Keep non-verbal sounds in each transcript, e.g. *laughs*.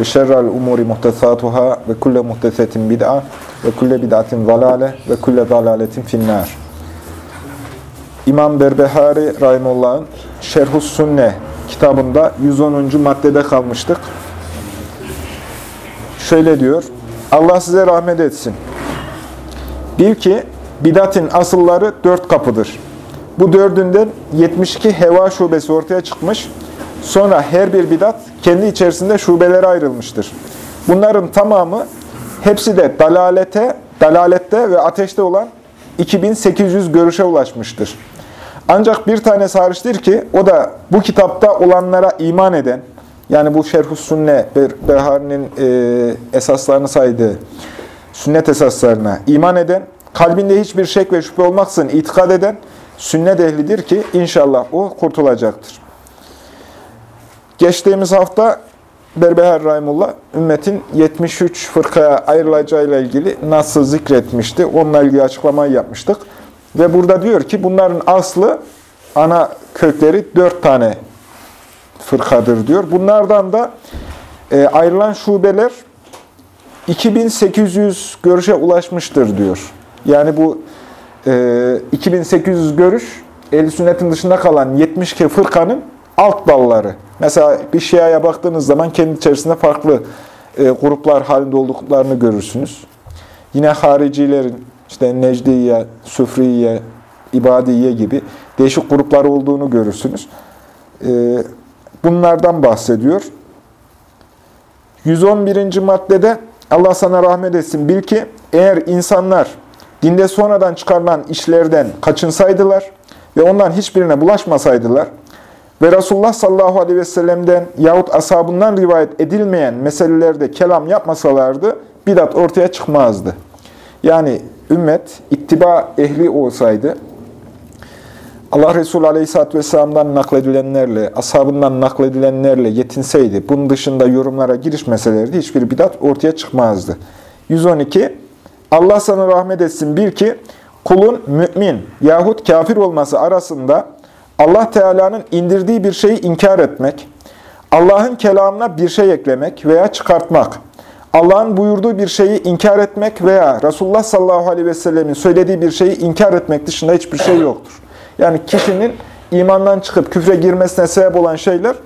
ve şerrel umuri muhtesatuhâ ve kulle muhtesetin bid'a ve kulle bid'atin zalale ve kulle zalaletin finnâr. İmam Berbehari Rahimullah'ın Şerhus Sünne kitabında 110. maddede kalmıştık. Şöyle diyor, Allah size rahmet etsin. Bil ki bidatin asılları dört kapıdır. Bu dördünden 72 heva şubesi ortaya çıkmış. Sonra her bir bidat kendi içerisinde şubelere ayrılmıştır. Bunların tamamı hepsi de dalalete, dalalette ve ateşte olan 2800 görüşe ulaşmıştır. Ancak bir tane hariçtir ki o da bu kitapta olanlara iman eden, yani bu Şerhus Sünne, Behari'nin e, esaslarını saydığı sünnet esaslarına iman eden, kalbinde hiçbir şek ve şüphe olmaksızın itikad eden sünnet ehlidir ki inşallah o kurtulacaktır. Geçtiğimiz hafta Berbehar Rahimullah ümmetin 73 fırkaya ayrılacağıyla ilgili nasıl zikretmişti. Onunla ilgili açıklamayı yapmıştık. Ve burada diyor ki bunların aslı ana kökleri dört tane fırkadır diyor. Bunlardan da e, ayrılan şubeler 2800 görüşe ulaşmıştır diyor. Yani bu e, 2800 görüş el sünnetin dışında kalan 72 fırkanın alt dalları. Mesela bir Şia'ya baktığınız zaman kendi içerisinde farklı e, gruplar halinde olduklarını görürsünüz. Yine haricilerin işte Necdiye, Süfriye, İbadiye gibi değişik gruplar olduğunu görürsünüz. E, bunlardan bahsediyor. 111. maddede Allah sana rahmet etsin. Bil ki eğer insanlar dinde sonradan çıkarılan işlerden kaçınsaydılar ve ondan hiçbirine bulaşmasaydılar, ve Resulullah sallallahu aleyhi ve sellem'den yahut ashabından rivayet edilmeyen meselelerde kelam yapmasalardı bidat ortaya çıkmazdı. Yani ümmet ittiba ehli olsaydı, Allah Resulü Aleyhisselatü Vesselam'dan nakledilenlerle, ashabından nakledilenlerle yetinseydi, bunun dışında yorumlara girişmeselerdi hiçbir bidat ortaya çıkmazdı. 112. Allah sana rahmet etsin. Bir ki, kulun mümin yahut kafir olması arasında Allah Teala'nın indirdiği bir şeyi inkar etmek, Allah'ın kelamına bir şey eklemek veya çıkartmak, Allah'ın buyurduğu bir şeyi inkar etmek veya Resulullah sallallahu aleyhi ve sellemin söylediği bir şeyi inkar etmek dışında hiçbir şey yoktur. Yani kişinin imandan çıkıp küfre girmesine sebep olan şeyler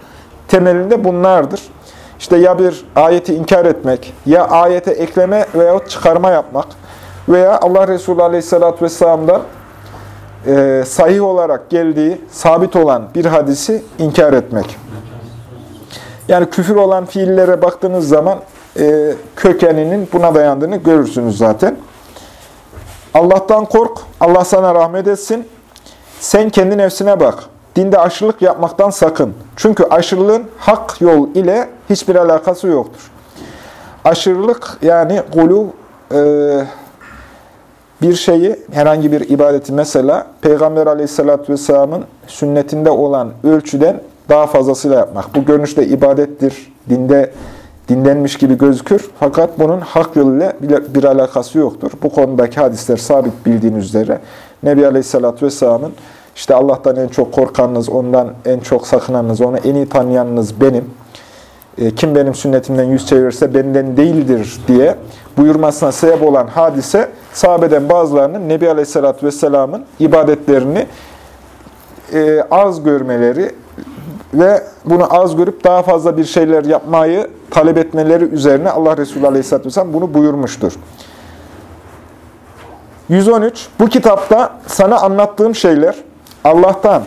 temelinde bunlardır. İşte ya bir ayeti inkar etmek, ya ayete ekleme veya çıkarma yapmak veya Allah Resulü aleyhissalatü vesselam'dan e, sahih olarak geldiği, sabit olan bir hadisi inkar etmek. Yani küfür olan fiillere baktığınız zaman e, kökeninin buna dayandığını görürsünüz zaten. Allah'tan kork, Allah sana rahmet etsin. Sen kendi nefsine bak. Dinde aşırılık yapmaktan sakın. Çünkü aşırılığın hak yol ile hiçbir alakası yoktur. Aşırılık yani gulu e, bir şeyi, herhangi bir ibadeti mesela Peygamber aleyhissalatü vesselamın sünnetinde olan ölçüden daha fazlasıyla yapmak. Bu görünüşte ibadettir, dinde dinlenmiş gibi gözükür. Fakat bunun hak yoluyla bir, alakası yoktur. Bu konudaki hadisler sabit bildiğiniz üzere Nebi aleyhissalatü vesselamın işte Allah'tan en çok korkanınız, ondan en çok sakınanınız, onu en iyi tanıyanınız benim. E, kim benim sünnetimden yüz çevirirse benden değildir diye buyurmasına sebep olan hadise sahabeden bazılarının Nebi Aleyhisselatü Vesselam'ın ibadetlerini e, az görmeleri ve bunu az görüp daha fazla bir şeyler yapmayı talep etmeleri üzerine Allah Resulü Aleyhisselatü Vesselam bunu buyurmuştur. 113. Bu kitapta sana anlattığım şeyler Allah'tan,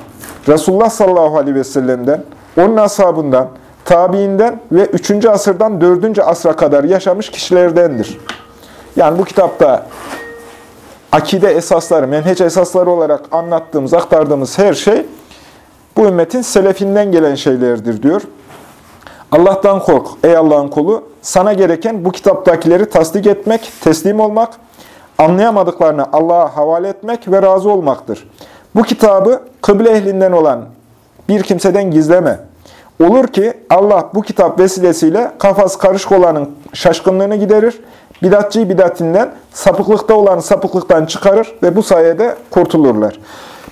Resulullah sallallahu aleyhi ve sellem'den, onun ashabından, tabiinden ve 3. asırdan 4. asra kadar yaşamış kişilerdendir. Yani bu kitapta akide esasları, menheç esasları olarak anlattığımız, aktardığımız her şey bu ümmetin selefinden gelen şeylerdir diyor. Allah'tan kork ey Allah'ın kulu. Sana gereken bu kitaptakileri tasdik etmek, teslim olmak, anlayamadıklarını Allah'a havale etmek ve razı olmaktır. Bu kitabı kıble ehlinden olan bir kimseden gizleme. Olur ki Allah bu kitap vesilesiyle kafası karışık olanın şaşkınlığını giderir, bidatçıyı bidatinden, sapıklıkta olanı sapıklıktan çıkarır ve bu sayede kurtulurlar.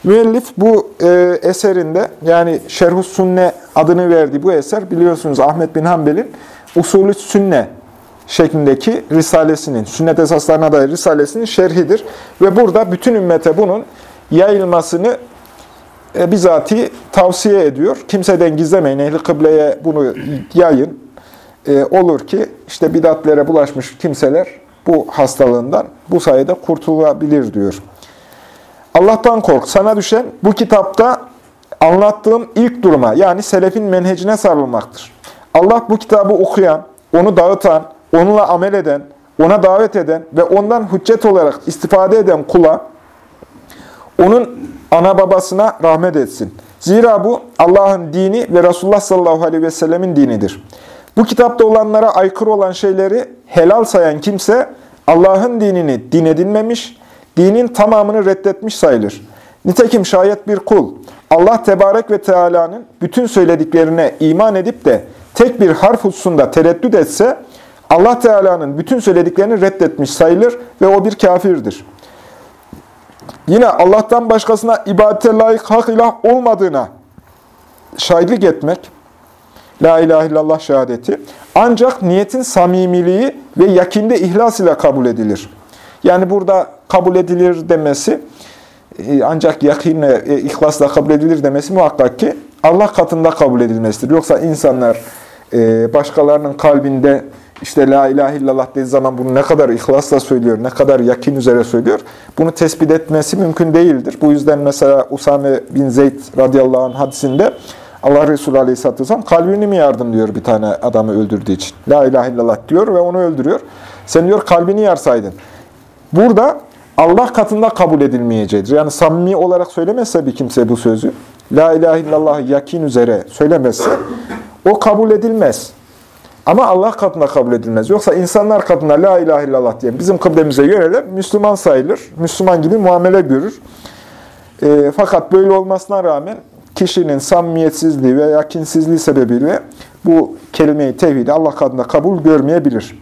Müellif bu e, eserinde yani Şerhus Sünne adını verdiği bu eser biliyorsunuz Ahmet bin Hanbel'in Usulü Sünne şeklindeki risalesinin, sünnet esaslarına dair risalesinin şerhidir. Ve burada bütün ümmete bunun yayılmasını e, bizatihi tavsiye ediyor. Kimseden gizlemeyin, ehli kıbleye bunu yayın. E, olur ki işte bidatlere bulaşmış kimseler bu hastalığından bu sayede kurtulabilir diyor. Allah'tan kork. Sana düşen bu kitapta anlattığım ilk duruma yani selefin menhecine sarılmaktır. Allah bu kitabı okuyan, onu dağıtan, onunla amel eden, ona davet eden ve ondan hüccet olarak istifade eden kula, onun ana babasına rahmet etsin. Zira bu Allah'ın dini ve Resulullah sallallahu aleyhi ve sellemin dinidir. Bu kitapta olanlara aykırı olan şeyleri helal sayan kimse Allah'ın dinini din edinmemiş, dinin tamamını reddetmiş sayılır. Nitekim şayet bir kul Allah Tebarek ve Teala'nın bütün söylediklerine iman edip de tek bir harf hususunda tereddüt etse Allah Teala'nın bütün söylediklerini reddetmiş sayılır ve o bir kafirdir. Yine Allah'tan başkasına ibadete layık hak ilah olmadığına şahitlik etmek, La ilahe illallah şehadeti, ancak niyetin samimiliği ve yakinde ihlas ile kabul edilir. Yani burada kabul edilir demesi, e, ancak yakinle, e, ihlasla kabul edilir demesi muhakkak ki Allah katında kabul edilmesidir. Yoksa insanlar e, başkalarının kalbinde işte la ilahe illallah dediği zaman bunu ne kadar ihlasla söylüyor, ne kadar yakin üzere söylüyor, bunu tespit etmesi mümkün değildir. Bu yüzden mesela Usame bin Zeyd radıyallahu anh hadisinde Allah Resulü aleyhisselatü vesselam kalbini mi yardım diyor bir tane adamı öldürdüğü için. La ilahe illallah diyor ve onu öldürüyor. Sen diyor kalbini yarsaydın. Burada Allah katında kabul edilmeyeceğidir. Yani samimi olarak söylemezse bir kimse bu sözü, La ilahe illallah yakin üzere söylemezse o kabul edilmez. Ama Allah katında kabul edilmez. Yoksa insanlar katında la ilahe illallah diyen bizim kıblemize yönelen Müslüman sayılır. Müslüman gibi muamele görür. E, fakat böyle olmasına rağmen kişinin samimiyetsizliği ve yakinsizliği sebebiyle bu kelime-i tevhidi Allah katında kabul görmeyebilir.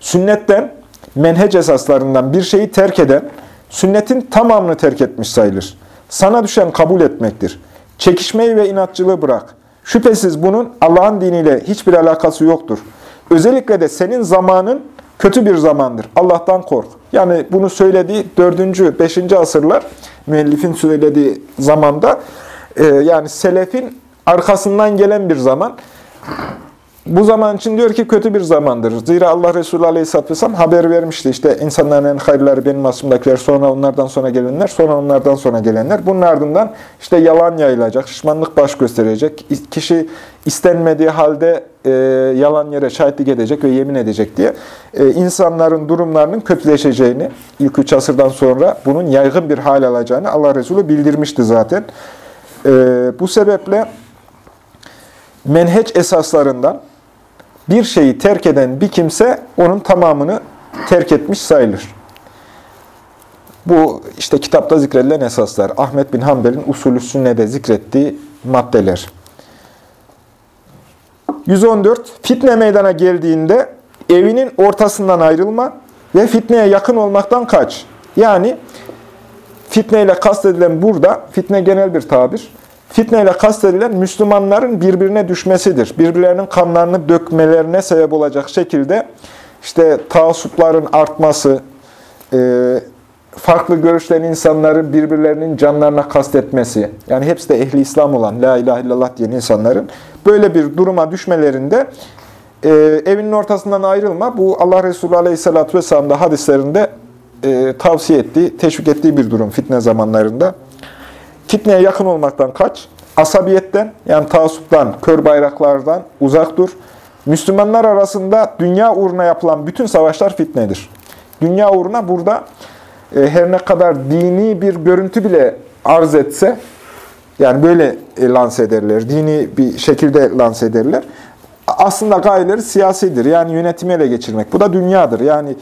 Sünnetten, menhec esaslarından bir şeyi terk eden, sünnetin tamamını terk etmiş sayılır. Sana düşen kabul etmektir. Çekişmeyi ve inatçılığı bırak. Şüphesiz bunun Allah'ın diniyle hiçbir alakası yoktur. Özellikle de senin zamanın kötü bir zamandır. Allah'tan kork. Yani bunu söylediği 4. 5. asırlar müellifin söylediği zamanda e, yani selefin arkasından gelen bir zaman. Bu zaman için diyor ki kötü bir zamandır. Zira Allah Resulü Aleyhisselatü Vesselam haber vermişti. İşte insanların en hayırları benim asımdakiler, sonra onlardan sonra gelenler, sonra onlardan sonra gelenler. Bunun ardından işte yalan yayılacak, şişmanlık baş gösterecek. Kişi istenmediği halde e, yalan yere şahitlik edecek ve yemin edecek diye e, insanların durumlarının kötüleşeceğini, ilk üç asırdan sonra bunun yaygın bir hal alacağını Allah Resulü bildirmişti zaten. E, bu sebeple menheç esaslarından bir şeyi terk eden bir kimse onun tamamını terk etmiş sayılır. Bu işte kitapta zikredilen esaslar. Ahmet bin Hanbel'in usulü sünnede zikrettiği maddeler. 114. Fitne meydana geldiğinde evinin ortasından ayrılma ve fitneye yakın olmaktan kaç. Yani fitneyle kastedilen burada, fitne genel bir tabir. Fitneyle kastedilen Müslümanların birbirine düşmesidir. Birbirlerinin kanlarını dökmelerine sebep olacak şekilde işte taassupların artması, e, farklı görüşten insanların birbirlerinin canlarına kastetmesi, yani hepsi de ehli İslam olan, la ilahe illallah diyen insanların böyle bir duruma düşmelerinde e, evinin ortasından ayrılma, bu Allah Resulü Aleyhisselatü Vesselam da hadislerinde e, tavsiye ettiği, teşvik ettiği bir durum fitne zamanlarında. Fitneye yakın olmaktan kaç. Asabiyetten yani taassuptan, kör bayraklardan uzak dur. Müslümanlar arasında dünya uğruna yapılan bütün savaşlar fitnedir. Dünya uğruna burada e, her ne kadar dini bir görüntü bile arz etse, yani böyle e, lanse ederler, dini bir şekilde lanse ederler. aslında gayeleri siyasidir. Yani yönetimi ele geçirmek. Bu da dünyadır. Yani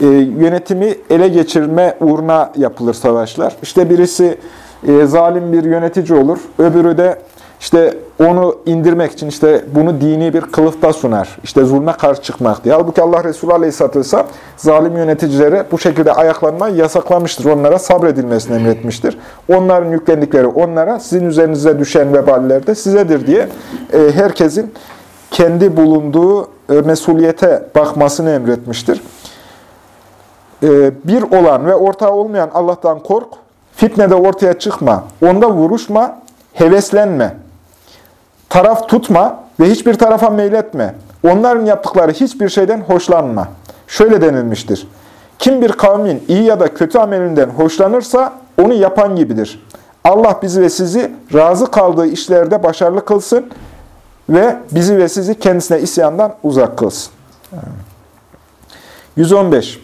e, yönetimi ele geçirme uğruna yapılır savaşlar. İşte birisi e, zalim bir yönetici olur. Öbürü de işte onu indirmek için işte bunu dini bir kılıfta sunar. İşte zulme karşı çıkmak diye. Halbuki Allah Resulü Aleyhisselatü Vesselam zalim yöneticilere bu şekilde ayaklanmayı yasaklamıştır. Onlara sabredilmesini emretmiştir. Onların yüklendikleri onlara, sizin üzerinize düşen veballer de sizedir diye e, herkesin kendi bulunduğu e, mesuliyete bakmasını emretmiştir. E, bir olan ve ortağı olmayan Allah'tan kork, fitnede ortaya çıkma, onda vuruşma, heveslenme, taraf tutma ve hiçbir tarafa meyletme. Onların yaptıkları hiçbir şeyden hoşlanma. Şöyle denilmiştir. Kim bir kavmin iyi ya da kötü amelinden hoşlanırsa onu yapan gibidir. Allah bizi ve sizi razı kaldığı işlerde başarılı kılsın ve bizi ve sizi kendisine isyandan uzak kılsın. 115.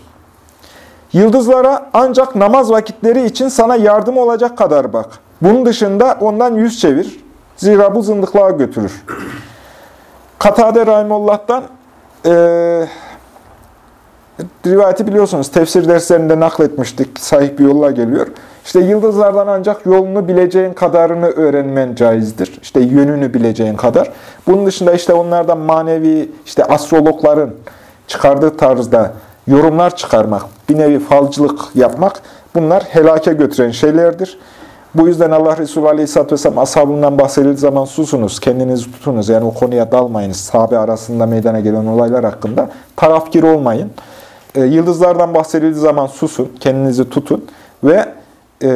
Yıldızlara ancak namaz vakitleri için sana yardım olacak kadar bak. Bunun dışında ondan yüz çevir. Zira bu zındıklığa götürür. Katade Rahimullah'tan e, rivayeti biliyorsunuz. Tefsir derslerinde nakletmiştik. Sahih bir yolla geliyor. İşte yıldızlardan ancak yolunu bileceğin kadarını öğrenmen caizdir. İşte yönünü bileceğin kadar. Bunun dışında işte onlardan manevi, işte astrologların çıkardığı tarzda yorumlar çıkarmak, bir nevi falcılık yapmak bunlar helake götüren şeylerdir. Bu yüzden Allah Resulü Aleyhisselatü Vesselam ashabından bahsedildiği zaman susunuz, kendinizi tutunuz. Yani o konuya dalmayınız. Sahabe arasında meydana gelen olaylar hakkında tarafgir olmayın. E, yıldızlardan bahsedildiği zaman susun, kendinizi tutun ve e,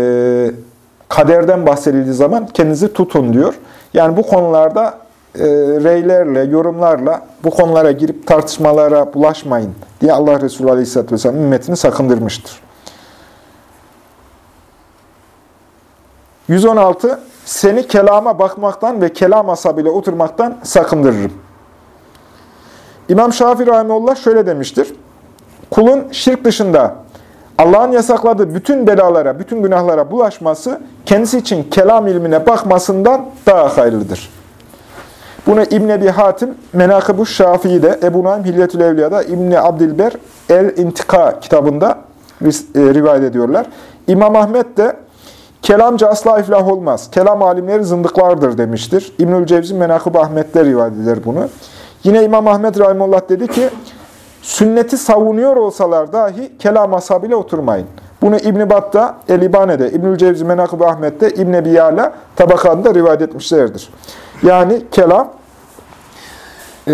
kaderden bahsedildiği zaman kendinizi tutun diyor. Yani bu konularda e, reylerle, yorumlarla bu konulara girip tartışmalara bulaşmayın diye Allah Resulü Aleyhisselatü Vesselam ümmetini sakındırmıştır. 116. Seni kelama bakmaktan ve kelam asabıyla oturmaktan sakındırırım. İmam Şafii Rahimullah şöyle demiştir. Kulun şirk dışında Allah'ın yasakladığı bütün belalara, bütün günahlara bulaşması kendisi için kelam ilmine bakmasından daha hayırlıdır. Bunu İbn Ebi Hatim Menakıbu Şafii'de, Ebu Naim Hilyetül Evliya'da, İbn Abdilber El İntika kitabında e, rivayet ediyorlar. İmam Ahmet de kelamcı asla iflah olmaz. Kelam alimleri zındıklardır demiştir. İbnül Cevzi Menakıb Ahmet'te rivayet eder bunu. Yine İmam Ahmet Rahimullah dedi ki, sünneti savunuyor olsalar dahi kelam ashabıyla oturmayın. Bunu İbn-i Bat'ta, El-İbane'de, İbnül Cevzi Menakıb Ahmet'te, İbn-i Biyala tabakanda rivayet etmişlerdir. Yani kelam, e,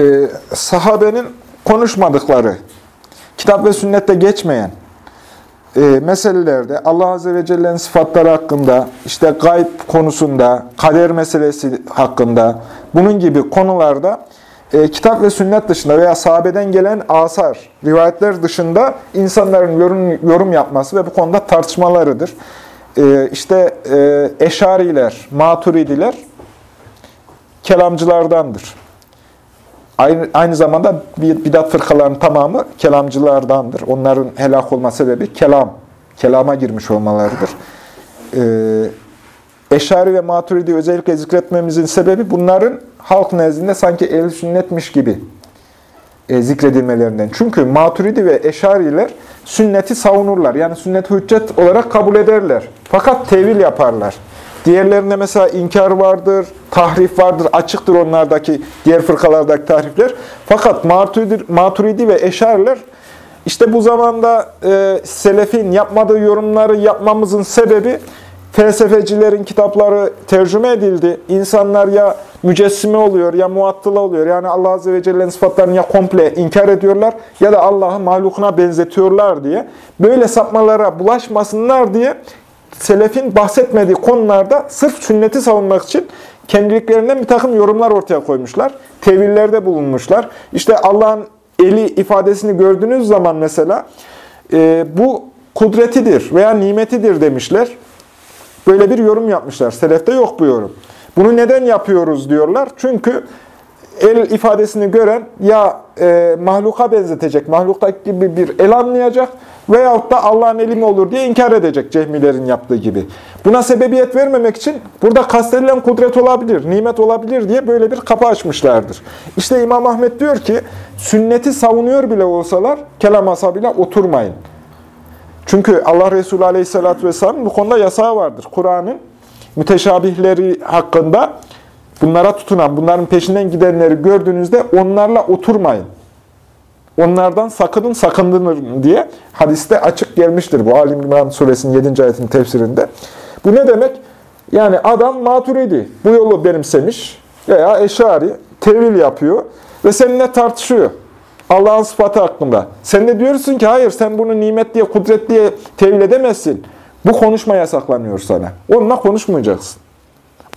sahabenin konuşmadıkları, kitap ve sünnette geçmeyen e, meselelerde Allah Azze ve Celle'nin sıfatları hakkında, işte gayb konusunda, kader meselesi hakkında, bunun gibi konularda e, kitap ve sünnet dışında veya sahabeden gelen asar, rivayetler dışında insanların yorum, yorum yapması ve bu konuda tartışmalarıdır. E, işte e, Eşariler, Maturidiler kelamcılardandır. Aynı, aynı zamanda bidat fırkalarının tamamı kelamcılardandır. Onların helak olma sebebi kelam, kelama girmiş olmalarıdır. Ee, Eşari ve Maturidi özellikle zikretmemizin sebebi bunların halk nezdinde sanki el sünnetmiş gibi e, zikredilmelerinden. Çünkü Maturidi ve Eşariler sünneti savunurlar. Yani sünnet hüccet olarak kabul ederler. Fakat tevil yaparlar. Diğerlerinde mesela inkar vardır, tahrif vardır, açıktır onlardaki diğer fırkalardaki tahrifler. Fakat Maturidi, ve Eşariler işte bu zamanda e, Selefin yapmadığı yorumları yapmamızın sebebi felsefecilerin kitapları tercüme edildi. İnsanlar ya mücessime oluyor ya muattıla oluyor. Yani Allah Azze ve Celle'nin sıfatlarını ya komple inkar ediyorlar ya da Allah'ı mahlukuna benzetiyorlar diye. Böyle sapmalara bulaşmasınlar diye selefin bahsetmediği konularda sırf sünneti savunmak için kendiliklerinden bir takım yorumlar ortaya koymuşlar. Tevillerde bulunmuşlar. İşte Allah'ın eli ifadesini gördüğünüz zaman mesela e, bu kudretidir veya nimetidir demişler. Böyle bir yorum yapmışlar. Selefte yok bu yorum. Bunu neden yapıyoruz diyorlar. Çünkü el ifadesini gören ya e, mahluka benzetecek, mahlukta gibi bir el anlayacak veyahut da Allah'ın eli mi olur diye inkar edecek cehmilerin yaptığı gibi. Buna sebebiyet vermemek için burada kastedilen kudret olabilir, nimet olabilir diye böyle bir kapı açmışlardır. İşte İmam Ahmet diyor ki, sünneti savunuyor bile olsalar kelam asabıyla oturmayın. Çünkü Allah Resulü Aleyhisselatü Vesselam'ın bu konuda yasağı vardır. Kur'an'ın müteşabihleri hakkında bunlara tutunan, bunların peşinden gidenleri gördüğünüzde onlarla oturmayın. Onlardan sakının sakındırın diye hadiste açık gelmiştir bu Alim İmran suresinin 7. ayetinin tefsirinde. Bu ne demek? Yani adam maturidi, bu yolu benimsemiş veya eşari, tevil yapıyor ve seninle tartışıyor. Allah'ın sıfatı hakkında. Sen de diyorsun ki hayır sen bunu nimet diye, kudret diye tevil edemezsin. Bu konuşma yasaklanıyor sana. Onunla konuşmayacaksın.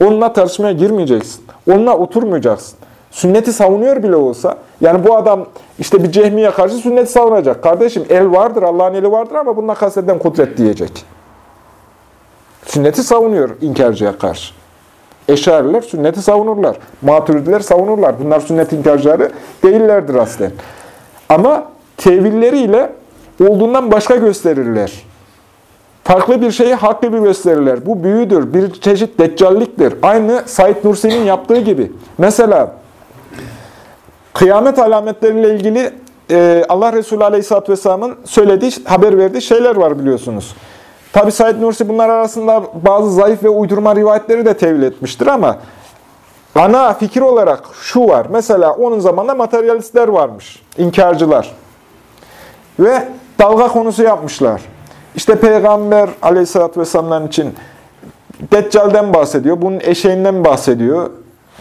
Onunla tartışmaya girmeyeceksin. Onunla oturmayacaksın. Sünneti savunuyor bile olsa, yani bu adam işte bir cehmiye karşı sünneti savunacak. Kardeşim el vardır, Allah'ın eli vardır ama bununla kasteden kudret diyecek. Sünneti savunuyor inkarcıya karşı. Eşariler sünneti savunurlar. Maturidiler savunurlar. Bunlar sünnet inkarcıları değillerdir aslen. Ama tevilleriyle olduğundan başka gösterirler. Farklı bir şeyi haklı bir gösterirler. Bu büyüdür, bir çeşit deccalliktir. Aynı Said Nursi'nin yaptığı gibi. Mesela kıyamet alametleriyle ilgili e, Allah Resulü Aleyhisselatü Vesselam'ın söylediği, haber verdiği şeyler var biliyorsunuz. Tabi Said Nursi bunlar arasında bazı zayıf ve uydurma rivayetleri de tevil etmiştir ama ana fikir olarak şu var. Mesela onun zamanında materyalistler varmış, inkarcılar. Ve dalga konusu yapmışlar. İşte Peygamber aleyhissalatü vesselam'dan için Deccal'den bahsediyor, bunun eşeğinden bahsediyor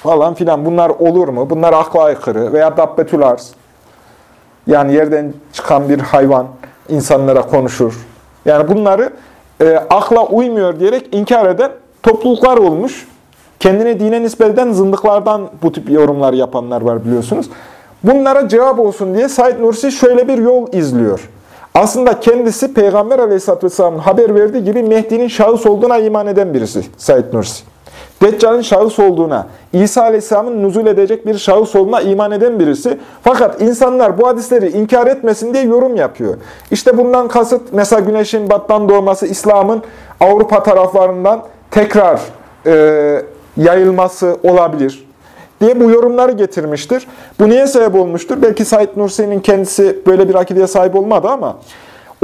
falan filan. Bunlar olur mu? Bunlar akla aykırı veya dabbetül arz. Yani yerden çıkan bir hayvan insanlara konuşur. Yani bunları e, akla uymuyor diyerek inkar eden topluluklar olmuş. Kendine dine nispet eden zındıklardan bu tip yorumlar yapanlar var biliyorsunuz. Bunlara cevap olsun diye Said Nursi şöyle bir yol izliyor. Aslında kendisi Peygamber Aleyhisselatü Vesselam'ın haber verdiği gibi Mehdi'nin şahıs olduğuna iman eden birisi Said Nursi. Deccal'in şahıs olduğuna, İsa Aleyhisselam'ın nuzul edecek bir şahıs olduğuna iman eden birisi. Fakat insanlar bu hadisleri inkar etmesin diye yorum yapıyor. İşte bundan kasıt mesela güneşin battan doğması, İslam'ın Avrupa taraflarından tekrar e, yayılması olabilir diye bu yorumları getirmiştir. Bu niye sebep olmuştur? Belki Said Nursi'nin kendisi böyle bir akideye sahip olmadı ama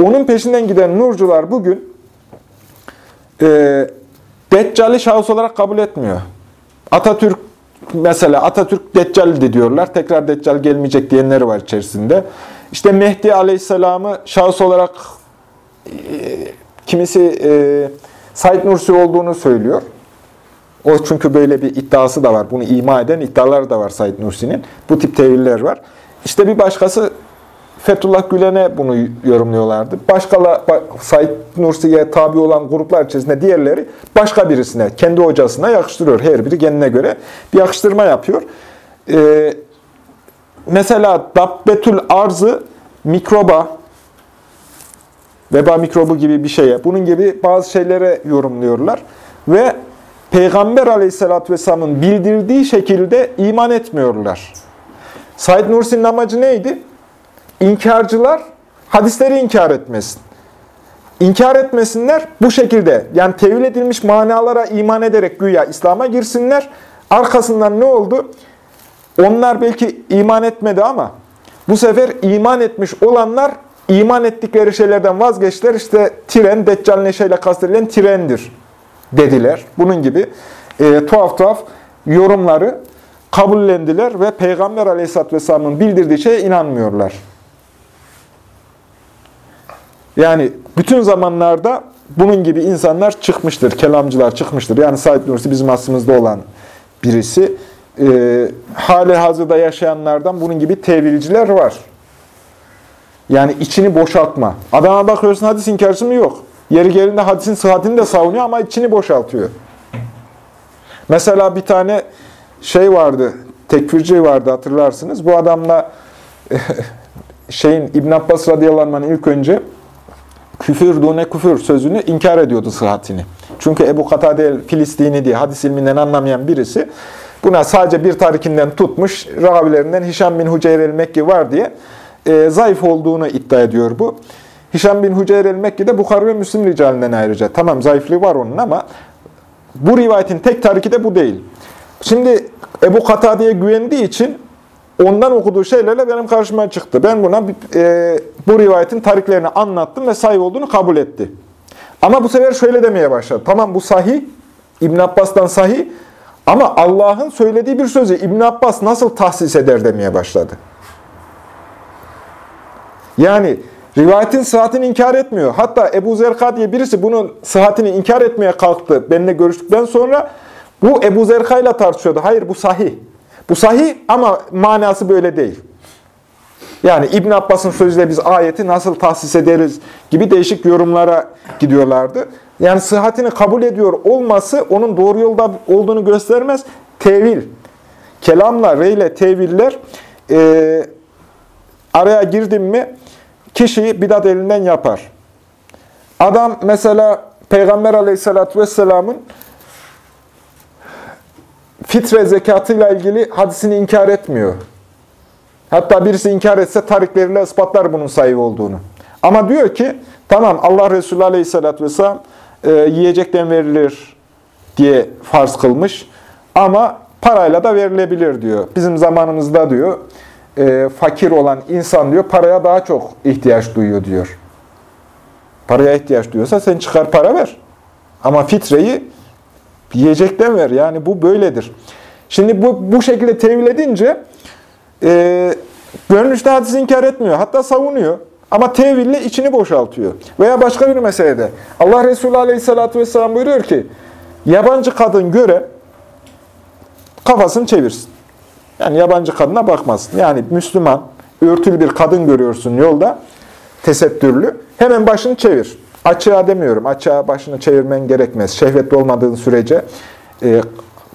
onun peşinden giden nurcular bugün e, Deccal'i şahıs olarak kabul etmiyor. Atatürk mesela Atatürk Deccal'di diyorlar. Tekrar Deccal gelmeyecek diyenleri var içerisinde. İşte Mehdi Aleyhisselam'ı şahıs olarak e, kimisi e, Said Nursi olduğunu söylüyor. O çünkü böyle bir iddiası da var. Bunu ima eden iddialar da var Said Nursi'nin. Bu tip teviller var. İşte bir başkası Fethullah Gülen'e bunu yorumluyorlardı. Başka Said Nursi'ye tabi olan gruplar içerisinde diğerleri başka birisine, kendi hocasına yakıştırıyor. Her biri kendine göre bir yakıştırma yapıyor. Ee, mesela Dabbetül Arz'ı mikroba, veba mikrobu gibi bir şeye, bunun gibi bazı şeylere yorumluyorlar. Ve Peygamber aleyhissalatü vesselamın bildirdiği şekilde iman etmiyorlar. Said Nursi'nin amacı neydi? İnkarcılar hadisleri inkar etmesin. İnkar etmesinler bu şekilde yani tevil edilmiş manalara iman ederek güya İslam'a girsinler. Arkasından ne oldu? Onlar belki iman etmedi ama bu sefer iman etmiş olanlar iman ettikleri şeylerden vazgeçtiler. İşte tren, Deccal neşeyle kastedilen trendir dediler. Bunun gibi e, tuhaf tuhaf yorumları kabullendiler ve Peygamber Aleyhisselatü Vesselam'ın bildirdiği şeye inanmıyorlar. Yani bütün zamanlarda bunun gibi insanlar çıkmıştır, kelamcılar çıkmıştır. Yani Said Nursi bizim aslımızda olan birisi. E, hali hazırda yaşayanlardan bunun gibi tevilciler var. Yani içini boşaltma. Adama bakıyorsun hadis inkarcısı mı? Yok. Yeri geldiğinde hadisin sıhhatini de savunuyor ama içini boşaltıyor. Mesela bir tane şey vardı, tekfirci vardı hatırlarsınız. Bu adamla *laughs* şeyin İbn Abbas radıyallahu anh ilk önce küfür dune küfür sözünü inkar ediyordu sıhhatini. Çünkü Ebu Katade Filistini diye hadis ilminden anlamayan birisi Buna sadece bir tarikinden tutmuş, ravilerinden Hişam bin Huceyr el-Mekki var diye e, zayıf olduğunu iddia ediyor bu. Hişam bin Huceyr el-Mekki de Bukhara ve Müslim ricalinden ayrıca. Tamam zayıflığı var onun ama bu rivayetin tek tariki de bu değil. Şimdi Ebu Katade'ye güvendiği için ondan okuduğu şeylerle benim karşıma çıktı. Ben buna e, bu rivayetin tariklerini anlattım ve sahih olduğunu kabul etti. Ama bu sefer şöyle demeye başladı. Tamam bu sahih, İbn Abbas'tan sahih ama Allah'ın söylediği bir sözü İbn Abbas nasıl tahsis eder demeye başladı. Yani rivayetin sıhhatini inkar etmiyor. Hatta Ebu Zerka diye birisi bunun sıhhatini inkar etmeye kalktı. Benimle görüştükten sonra bu Ebu Zerka ile tartışıyordu. Hayır bu sahih. Bu sahih ama manası böyle değil. Yani İbn Abbas'ın sözüyle biz ayeti nasıl tahsis ederiz gibi değişik yorumlara gidiyorlardı. Yani sıhhatini kabul ediyor olması onun doğru yolda olduğunu göstermez. Tevil, kelamla, reyle teviller e, araya girdim mi kişiyi bidat elinden yapar. Adam mesela Peygamber aleyhissalatü vesselamın fitre zekatıyla ilgili hadisini inkar etmiyor. Hatta birisi inkar etse tarikleriyle ispatlar bunun sayı olduğunu. Ama diyor ki tamam Allah Resulü Aleyhisselatü Vesselam e, yiyecekten verilir diye farz kılmış ama parayla da verilebilir diyor. Bizim zamanımızda diyor e, fakir olan insan diyor paraya daha çok ihtiyaç duyuyor diyor. Paraya ihtiyaç duyuyorsa sen çıkar para ver. Ama fitreyi yiyecekten ver. Yani bu böyledir. Şimdi bu, bu şekilde tevil edince e, görünüşte hadisi inkar etmiyor. Hatta savunuyor. Ama teville içini boşaltıyor. Veya başka bir meselede. Allah Resulü Aleyhisselatü Vesselam buyuruyor ki, yabancı kadın göre kafasını çevirsin. Yani yabancı kadına bakmasın. Yani Müslüman, örtülü bir kadın görüyorsun yolda, tesettürlü. Hemen başını çevir. Açığa demiyorum. Açığa başını çevirmen gerekmez. Şehvetli olmadığın sürece e,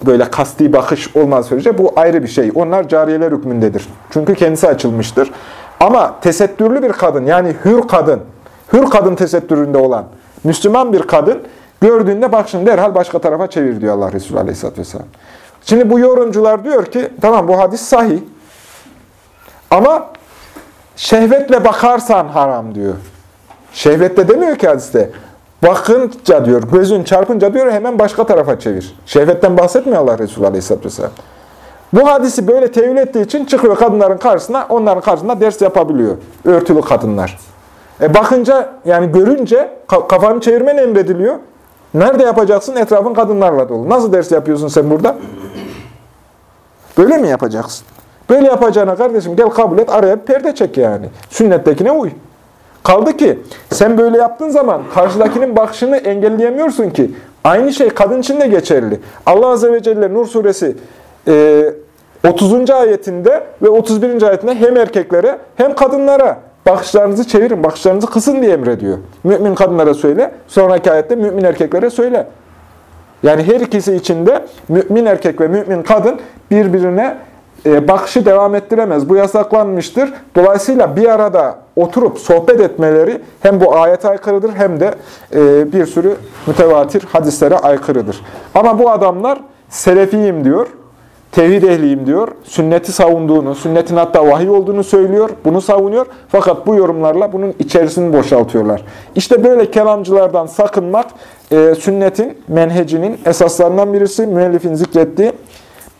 böyle kasti bakış olmaz sürece bu ayrı bir şey. Onlar cariyeler hükmündedir. Çünkü kendisi açılmıştır. Ama tesettürlü bir kadın yani hür kadın, hür kadın tesettüründe olan Müslüman bir kadın gördüğünde bak derhal başka tarafa çevir diyor Allah Resulü Aleyhisselatü Vesselam. Şimdi bu yorumcular diyor ki tamam bu hadis sahih ama şehvetle bakarsan haram diyor. Şehvetle demiyor ki hadiste. Bakınca diyor, gözün çarpınca diyor hemen başka tarafa çevir. Şehvetten bahsetmiyor Allah Resulü Aleyhisselatü Vesselam. Bu hadisi böyle tevil ettiği için çıkıyor kadınların karşısına, onların karşısında ders yapabiliyor. Örtülü kadınlar. E bakınca, yani görünce kafanı çevirmen emrediliyor. Nerede yapacaksın? Etrafın kadınlarla dolu. Nasıl ders yapıyorsun sen burada? Böyle mi yapacaksın? Böyle yapacağına kardeşim gel kabul et, araya perde çek yani. Sünnettekine uy. Kaldı ki sen böyle yaptığın zaman karşıdakinin bakışını engelleyemiyorsun ki. Aynı şey kadın için de geçerli. Allah Azze ve Celle Nur suresi 30. E, ayetinde ve 31. ayetinde hem erkeklere hem kadınlara bakışlarınızı çevirin, bakışlarınızı kısın diye emrediyor. Mümin kadınlara söyle, sonraki ayette mümin erkeklere söyle. Yani her ikisi içinde mümin erkek ve mümin kadın birbirine e, bakışı devam ettiremez. Bu yasaklanmıştır. Dolayısıyla bir arada oturup sohbet etmeleri hem bu ayete aykırıdır hem de e, bir sürü mütevatir hadislere aykırıdır. Ama bu adamlar selefiyim diyor, tevhid ehliyim diyor, sünneti savunduğunu, sünnetin hatta vahiy olduğunu söylüyor, bunu savunuyor. Fakat bu yorumlarla bunun içerisini boşaltıyorlar. İşte böyle kelamcılardan sakınmak e, sünnetin, menhecinin esaslarından birisi, müellifin zikrettiği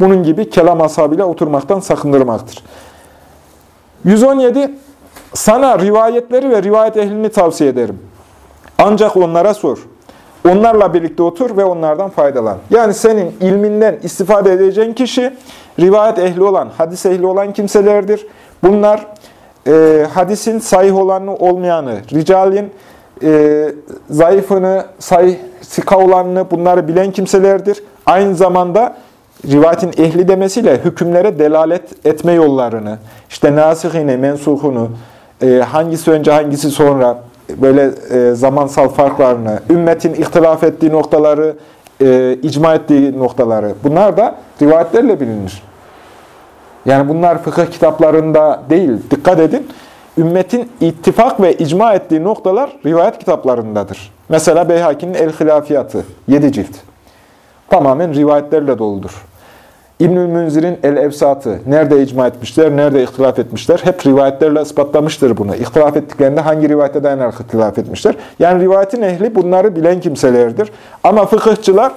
bunun gibi kelam ashabıyla oturmaktan sakındırmaktır. 117. Sana rivayetleri ve rivayet ehlini tavsiye ederim. Ancak onlara sor. Onlarla birlikte otur ve onlardan faydalan. Yani senin ilminden istifade edeceğin kişi rivayet ehli olan, hadis ehli olan kimselerdir. Bunlar e, hadisin sahih olanı olmayanı, ricalin e, zayıfını, sahih, sika olanını bunları bilen kimselerdir. Aynı zamanda rivayetin ehli demesiyle hükümlere delalet etme yollarını, işte nasihini, mensuhunu, e, hangisi önce hangisi sonra böyle e, zamansal farklarını, ümmetin ihtilaf ettiği noktaları, e, icma ettiği noktaları bunlar da rivayetlerle bilinir. Yani bunlar fıkıh kitaplarında değil, dikkat edin. Ümmetin ittifak ve icma ettiği noktalar rivayet kitaplarındadır. Mesela Beyhaki'nin El-Hilafiyatı, 7 cilt. Tamamen rivayetlerle doludur. İbnül Münzir'in El-Evsatı, nerede icma etmişler, nerede ihtilaf etmişler, hep rivayetlerle ispatlamıştır bunu. İhtilaf ettiklerinde hangi rivayete dayanarak ihtilaf etmişler. Yani rivayetin ehli bunları bilen kimselerdir. Ama fıkıhçılar,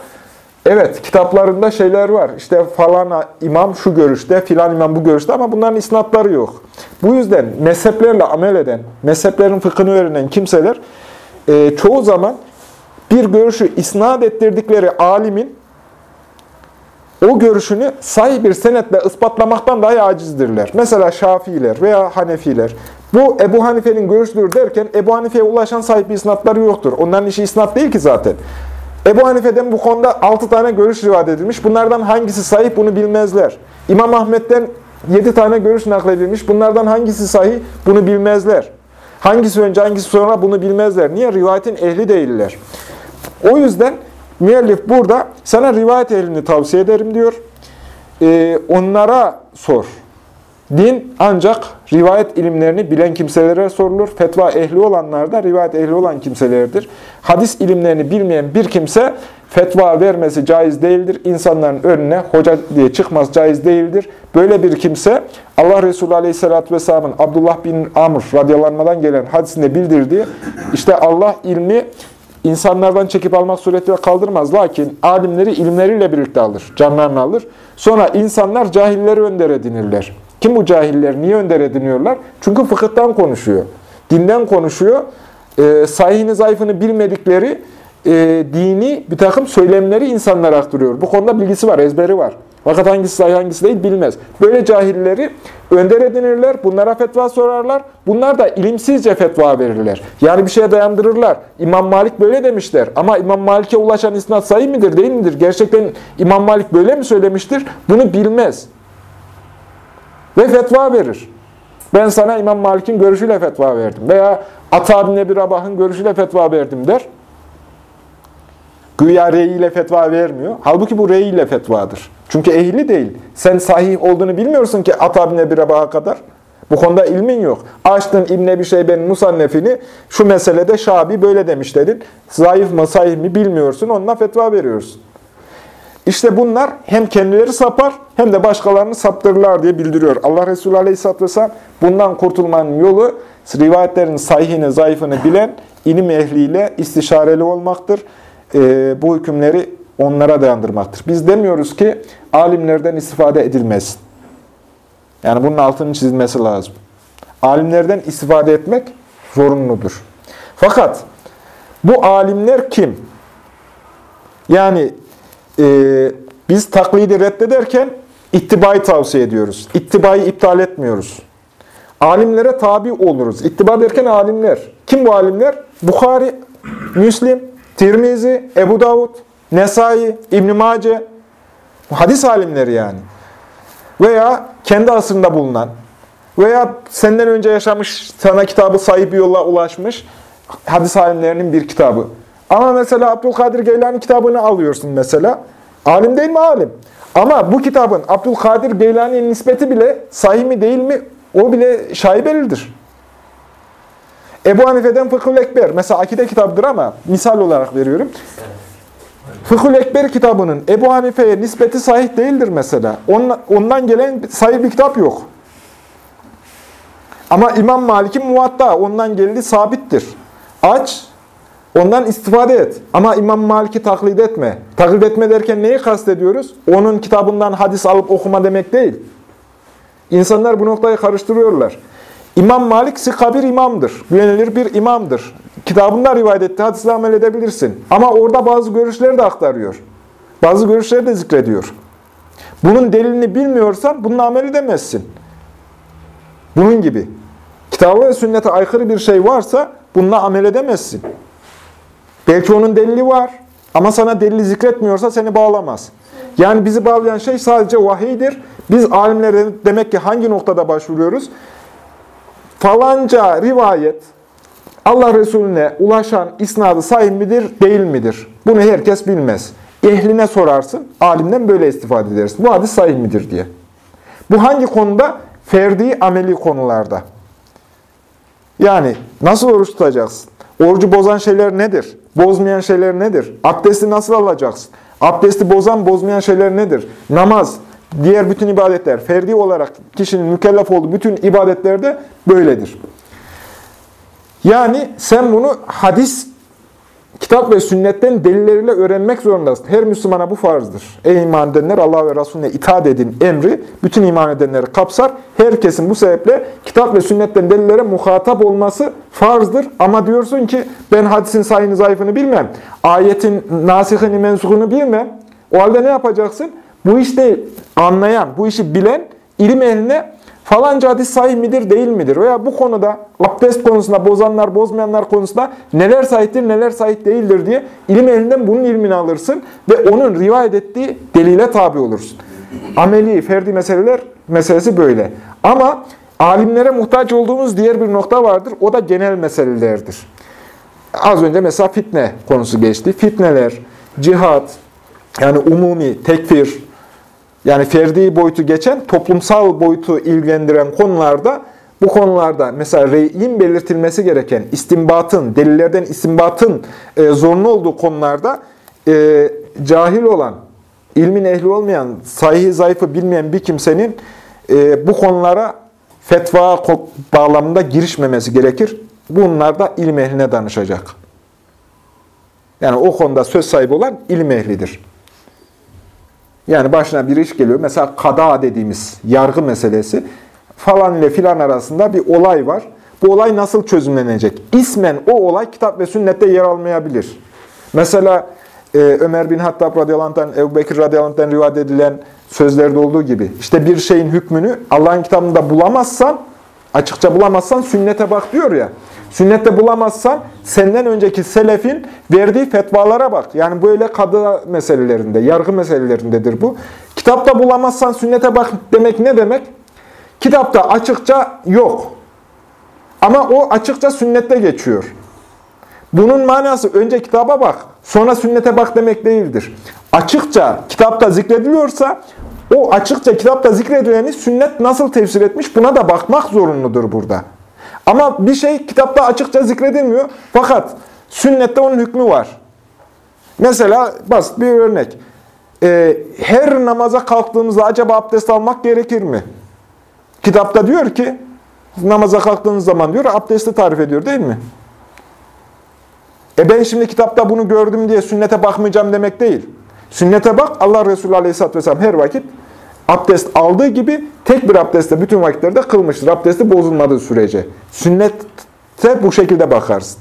evet kitaplarında şeyler var. İşte falan imam şu görüşte, filan imam bu görüşte ama bunların isnatları yok. Bu yüzden mezheplerle amel eden, mezheplerin fıkhını öğrenen kimseler e, çoğu zaman bir görüşü isnat ettirdikleri alimin o görüşünü sahih bir senetle ispatlamaktan dahi acizdirler. Mesela Şafiiler veya Hanefiler. Bu Ebu Hanife'nin görüşüdür derken Ebu Hanife'ye ulaşan sahip isnatları yoktur. Onların işi isnat değil ki zaten. Ebu Hanife'den bu konuda 6 tane görüş rivayet edilmiş. Bunlardan hangisi sahih bunu bilmezler. İmam Ahmet'ten 7 tane görüş nakledilmiş. Bunlardan hangisi sahih bunu bilmezler. Hangisi önce hangisi sonra bunu bilmezler. Niye? Rivayetin ehli değiller. O yüzden müellif burada sana rivayet ehlini tavsiye ederim diyor. Ee, onlara sor. Din ancak rivayet ilimlerini bilen kimselere sorulur. Fetva ehli olanlar da rivayet ehli olan kimselerdir. Hadis ilimlerini bilmeyen bir kimse fetva vermesi caiz değildir. İnsanların önüne hoca diye çıkmaz caiz değildir. Böyle bir kimse Allah Resulü Aleyhisselatü Vesselam'ın Abdullah bin Amr radyalanmadan gelen hadisinde bildirdiği işte Allah ilmi insanlardan çekip almak suretiyle kaldırmaz. Lakin alimleri ilimleriyle birlikte alır, canlarını alır. Sonra insanlar cahilleri önder edinirler. Kim bu cahiller? Niye önder ediniyorlar? Çünkü fıkıhtan konuşuyor. Dinden konuşuyor. E, sahihini, zayıfını bilmedikleri e, dini bir takım söylemleri insanlara aktarıyor. Bu konuda bilgisi var, ezberi var. Fakat hangisi sahih hangisi değil bilmez. Böyle cahilleri önder edinirler, bunlara fetva sorarlar. Bunlar da ilimsizce fetva verirler. Yani bir şeye dayandırırlar. İmam Malik böyle demişler. Ama İmam Malik'e ulaşan isnat sahih midir, değil midir? Gerçekten İmam Malik böyle mi söylemiştir? Bunu bilmez. Ve fetva verir. Ben sana İmam Malik'in görüşüyle fetva verdim. Veya Ata bin Ebi Rabah'ın görüşüyle fetva verdim der. Güya rey ile fetva vermiyor. Halbuki bu rey ile fetvadır. Çünkü ehli değil. Sen sahih olduğunu bilmiyorsun ki Ata bin Ebi Rabah'a kadar. Bu konuda ilmin yok. Açtın İbn Ebi Şeybe'nin musannefini şu meselede Şabi böyle demiş dedin. Zayıf mı sahih mi bilmiyorsun onunla fetva veriyorsun. İşte bunlar hem kendileri sapar hem de başkalarını saptırırlar diye bildiriyor. Allah Resulü Aleyhisselatü Vesselam bundan kurtulmanın yolu rivayetlerin sahihini, zayıfını bilen ilim ehliyle istişareli olmaktır. Ee, bu hükümleri onlara dayandırmaktır. Biz demiyoruz ki alimlerden istifade edilmesin. Yani bunun altının çizilmesi lazım. Alimlerden istifade etmek zorunludur. Fakat bu alimler kim? Yani e, biz taklidi reddederken ittibayı tavsiye ediyoruz. İttibayı iptal etmiyoruz. Alimlere tabi oluruz. İttiba derken alimler. Kim bu alimler? Bukhari, Müslim, Tirmizi, Ebu Davud, Nesai, İbn-i Mace, hadis alimleri yani. Veya kendi asrında bulunan veya senden önce yaşamış, sana kitabı sahip bir yolla ulaşmış hadis alimlerinin bir kitabı. Ama mesela Abdülkadir Geylani kitabını alıyorsun mesela. Alim değil mi? Alim. Ama bu kitabın Abdülkadir Geylani'nin nispeti bile sahih mi değil mi o bile şaibelidir. Ebu Hanife'den Fıkhül Ekber. Mesela akide kitabıdır ama misal olarak veriyorum. Fıkhül Ekber kitabının Ebu Hanife'ye nispeti sahih değildir mesela. Ondan, ondan gelen sahih bir kitap yok. Ama İmam Malik'in muvatta ondan geldiği sabittir. Aç, ondan istifade et. Ama İmam Malik'i taklit etme. Taklit etme derken neyi kastediyoruz? Onun kitabından hadis alıp okuma demek değil. İnsanlar bu noktayı karıştırıyorlar. İmam Malik sıka bir imamdır. Güvenilir bir imamdır. Kitabında rivayet etti, hadisle amel edebilirsin. Ama orada bazı görüşleri de aktarıyor. Bazı görüşleri de zikrediyor. Bunun delilini bilmiyorsan bununla amel edemezsin. Bunun gibi. Kitabı ve sünnete aykırı bir şey varsa bununla amel edemezsin. Belki onun delili var ama sana delili zikretmiyorsa seni bağlamaz. Yani bizi bağlayan şey sadece vahiydir. Biz alimlere demek ki hangi noktada başvuruyoruz? Falanca rivayet Allah Resulüne ulaşan isnadı sahih midir, değil midir? Bunu herkes bilmez. Ehline sorarsın, alimden böyle istifade edersin. Bu hadis sahih midir diye. Bu hangi konuda? Ferdi, ameli konularda. Yani nasıl oruç tutacaksın? Orucu bozan şeyler nedir? Bozmayan şeyler nedir? Abdesti nasıl alacaksın? Abdesti bozan, bozmayan şeyler nedir? Namaz, diğer bütün ibadetler, ferdi olarak kişinin mükellef olduğu bütün ibadetlerde böyledir. Yani sen bunu hadis, kitap ve sünnetten delilleriyle öğrenmek zorundasın. Her Müslümana bu farzdır. Ey iman edenler Allah ve Resulüne itaat edin emri bütün iman edenleri kapsar. Herkesin bu sebeple kitap ve sünnetten delillere muhatap olması farzdır. Ama diyorsun ki ben hadisin sahihini zayıfını bilmem. Ayetin nasihini mensuhunu bilmem. O halde ne yapacaksın? Bu işte anlayan, bu işi bilen ilim ehline falanca hadis sahih midir, değil midir? Veya bu konuda, abdest konusunda, bozanlar, bozmayanlar konusunda neler sahihtir, neler sahih değildir diye ilim elinden bunun ilmini alırsın ve onun rivayet ettiği delile tabi olursun. Ameli, ferdi meseleler meselesi böyle. Ama alimlere muhtaç olduğumuz diğer bir nokta vardır. O da genel meselelerdir. Az önce mesela fitne konusu geçti. Fitneler, cihat, yani umumi, tekfir, yani ferdi boyutu geçen, toplumsal boyutu ilgilendiren konularda, bu konularda mesela reyin belirtilmesi gereken, istimbatın, delillerden istimbatın e, zorunlu olduğu konularda e, cahil olan, ilmin ehli olmayan, sahih zayıfı bilmeyen bir kimsenin e, bu konulara fetva bağlamında girişmemesi gerekir. Bunlar da ilim ehline danışacak. Yani o konuda söz sahibi olan ilim ehlidir. Yani başına bir iş geliyor. Mesela kada dediğimiz yargı meselesi. Falan ile filan arasında bir olay var. Bu olay nasıl çözümlenecek? İsmen o olay kitap ve sünnette yer almayabilir. Mesela e, Ömer bin Hattab radıyallahu Ebu Bekir radıyallahu rivayet edilen sözlerde olduğu gibi işte bir şeyin hükmünü Allah'ın kitabında bulamazsan, açıkça bulamazsan sünnete bak diyor ya. Sünnette bulamazsan senden önceki selefin verdiği fetvalara bak. Yani böyle kadı meselelerinde, yargı meselelerindedir bu. Kitapta bulamazsan sünnete bak demek ne demek? Kitapta açıkça yok. Ama o açıkça sünnette geçiyor. Bunun manası önce kitaba bak, sonra sünnete bak demek değildir. Açıkça kitapta zikrediliyorsa, o açıkça kitapta zikredileni sünnet nasıl tefsir etmiş buna da bakmak zorunludur burada. Ama bir şey kitapta açıkça zikredilmiyor. Fakat sünnette onun hükmü var. Mesela basit bir örnek. Ee, her namaza kalktığımızda acaba abdest almak gerekir mi? Kitapta diyor ki, namaza kalktığınız zaman diyor, abdesti tarif ediyor değil mi? E ben şimdi kitapta bunu gördüm diye sünnete bakmayacağım demek değil. Sünnete bak, Allah Resulü Aleyhisselatü Vesselam her vakit abdest aldığı gibi tek bir abdestte bütün vakitlerde kılmıştır. Abdesti bozulmadığı sürece. Sünnette bu şekilde bakarsın.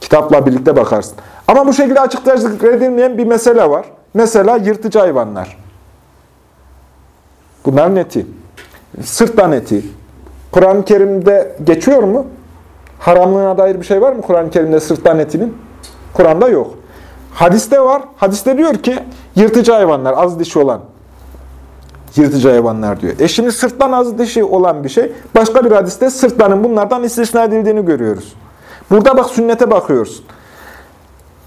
Kitapla birlikte bakarsın. Ama bu şekilde açıkça zikredilmeyen bir mesele var. Mesela yırtıcı hayvanlar. Bunların eti. Sırttan eti. Kur'an-ı Kerim'de geçiyor mu? Haramlığına dair bir şey var mı Kur'an-ı Kerim'de sırttan etinin? Kur'an'da yok. Hadiste var. Hadiste diyor ki yırtıcı hayvanlar, az dişi olan yırtıcı hayvanlar diyor. E şimdi sırttan az dişi olan bir şey. Başka bir hadiste sırtlanın bunlardan istisna edildiğini görüyoruz. Burada bak sünnete bakıyoruz.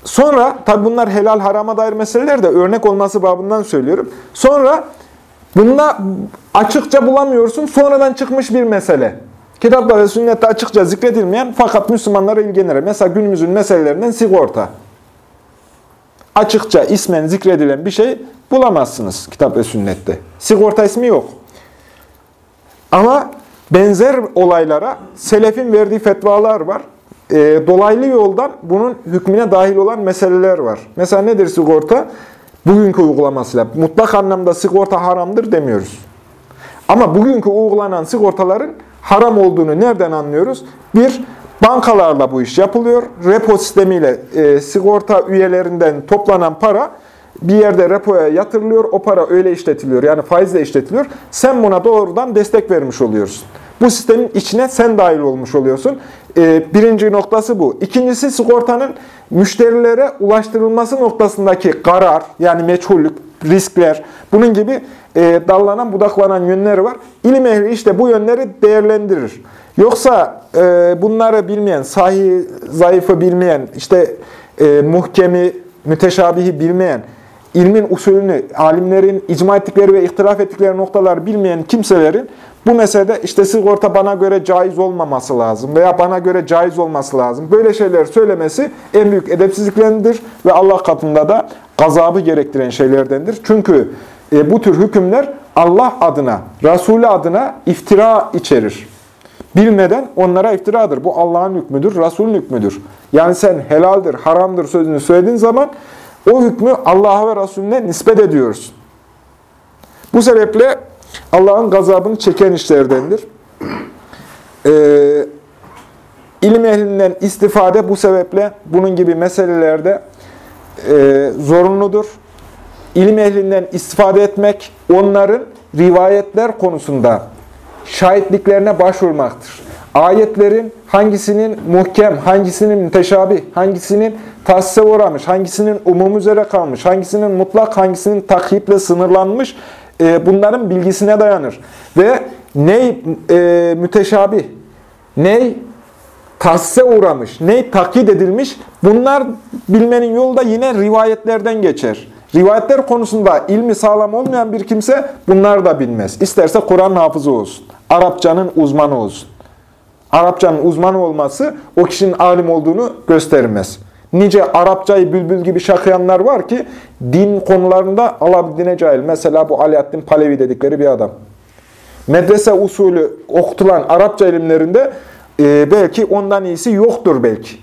Sonra tabi bunlar helal harama dair meseleler de örnek olması babından söylüyorum. Sonra bunda açıkça bulamıyorsun. Sonradan çıkmış bir mesele. Kitapta ve sünnette açıkça zikredilmeyen fakat Müslümanlara ilgilenir. Mesela günümüzün meselelerinden sigorta. Açıkça ismen zikredilen bir şey bulamazsınız kitap ve sünnette. Sigorta ismi yok. Ama benzer olaylara selefin verdiği fetvalar var. E, dolaylı yoldan bunun hükmüne dahil olan meseleler var. Mesela nedir sigorta? Bugünkü uygulamasıyla. Mutlak anlamda sigorta haramdır demiyoruz. Ama bugünkü uygulanan sigortaların haram olduğunu nereden anlıyoruz? Bir, bankalarla bu iş yapılıyor. Repo sistemiyle e, sigorta üyelerinden toplanan para bir yerde repoya yatırılıyor, o para öyle işletiliyor. Yani faizle işletiliyor. Sen buna doğrudan destek vermiş oluyorsun. Bu sistemin içine sen dahil olmuş oluyorsun. Ee, birinci noktası bu. İkincisi sigortanın müşterilere ulaştırılması noktasındaki karar, yani meçhullük, riskler, bunun gibi e, dallanan, budaklanan yönleri var. İlim ehli işte bu yönleri değerlendirir. Yoksa e, bunları bilmeyen, sahi, zayıfı bilmeyen, işte e, muhkemi, müteşabihi bilmeyen, ilmin usulünü, alimlerin icma ettikleri ve ihtilaf ettikleri noktalar bilmeyen kimselerin bu meselede işte sigorta bana göre caiz olmaması lazım veya bana göre caiz olması lazım. Böyle şeyler söylemesi en büyük edepsizliklendir ve Allah katında da gazabı gerektiren şeylerdendir. Çünkü e, bu tür hükümler Allah adına, Resulü adına iftira içerir. Bilmeden onlara iftiradır. Bu Allah'ın hükmüdür, Resulün hükmüdür. Yani sen helaldir, haramdır sözünü söylediğin zaman o hükmü Allah'a ve Resulüne nispet ediyorsun. Bu sebeple Allah'ın gazabını çeken işlerdendir. Ee, ilim ehlinden istifade bu sebeple bunun gibi meselelerde e, zorunludur. İlim ehlinden istifade etmek onların rivayetler konusunda şahitliklerine başvurmaktır. Ayetlerin hangisinin muhkem, hangisinin müteşabih, hangisinin tahsise uğramış, hangisinin umum üzere kalmış, hangisinin mutlak, hangisinin takyiple sınırlanmış e, bunların bilgisine dayanır. Ve ney e, müteşabih, ney tahsise uğramış, ney takyit edilmiş bunlar bilmenin yolu da yine rivayetlerden geçer. Rivayetler konusunda ilmi sağlam olmayan bir kimse bunları da bilmez. İsterse Kur'an hafızı olsun, Arapçanın uzmanı olsun. Arapçanın uzmanı olması o kişinin alim olduğunu göstermez. Nice Arapçayı bülbül gibi şakayanlar var ki din konularında alabildiğine cahil. Mesela bu Alaaddin Palevi dedikleri bir adam. Medrese usulü okutulan Arapça ilimlerinde e, belki ondan iyisi yoktur belki.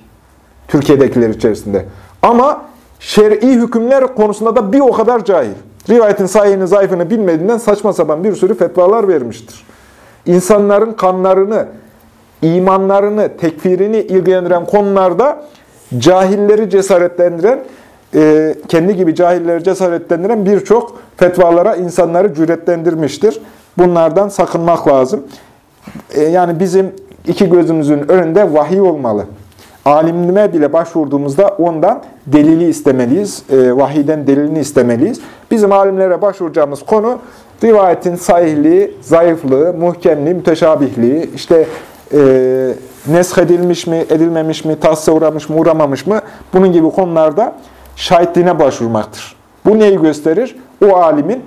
Türkiye'dekiler içerisinde. Ama şer'i hükümler konusunda da bir o kadar cahil. Rivayetin sahihini, zayıfını bilmediğinden saçma sapan bir sürü fetvalar vermiştir. İnsanların kanlarını, imanlarını, tekfirini ilgilendiren konularda cahilleri cesaretlendiren, e, kendi gibi cahilleri cesaretlendiren birçok fetvalara insanları cüretlendirmiştir. Bunlardan sakınmak lazım. E, yani bizim iki gözümüzün önünde vahiy olmalı. Alimime bile başvurduğumuzda ondan delili istemeliyiz. E, vahiyden delilini istemeliyiz. Bizim alimlere başvuracağımız konu rivayetin sahihliği, zayıflığı, muhkemliği, müteşabihliği, işte e, nesk edilmiş mi, edilmemiş mi, tahsise uğramış mı, uğramamış mı bunun gibi konularda şahitliğine başvurmaktır. Bu neyi gösterir? O alimin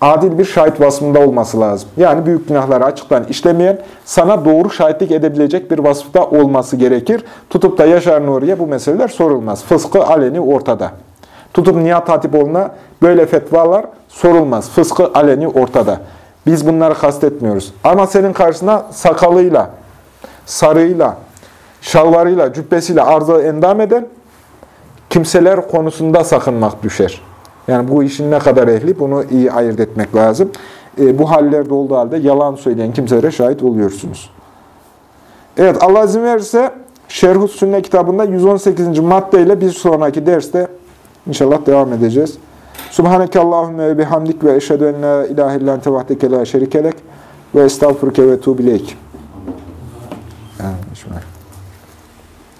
adil bir şahit vasfında olması lazım. Yani büyük günahları açıktan işlemeyen, sana doğru şahitlik edebilecek bir vasıfta olması gerekir. Tutup da Yaşar Nuri'ye bu meseleler sorulmaz. Fıskı aleni ortada. Tutup Nihat Hatipoğlu'na böyle fetvalar sorulmaz. Fıskı aleni ortada. Biz bunları kastetmiyoruz. Ama senin karşısına sakalıyla, sarıyla, şalvarıyla, cübbesiyle arıza endam eden kimseler konusunda sakınmak düşer. Yani bu işin ne kadar ehli bunu iyi ayırt etmek lazım. E, bu hallerde olduğu halde yalan söyleyen kimselere şahit oluyorsunuz. Evet Allah izin verirse Şerhus Sünne kitabında 118. maddeyle bir sonraki derste inşallah devam edeceğiz. Subhaneke Allahümme ve bihamdik ve eşhedü en la ilahe illan tevahdeke la şerikelek ve estağfurke ve tuğbileyk. Yani,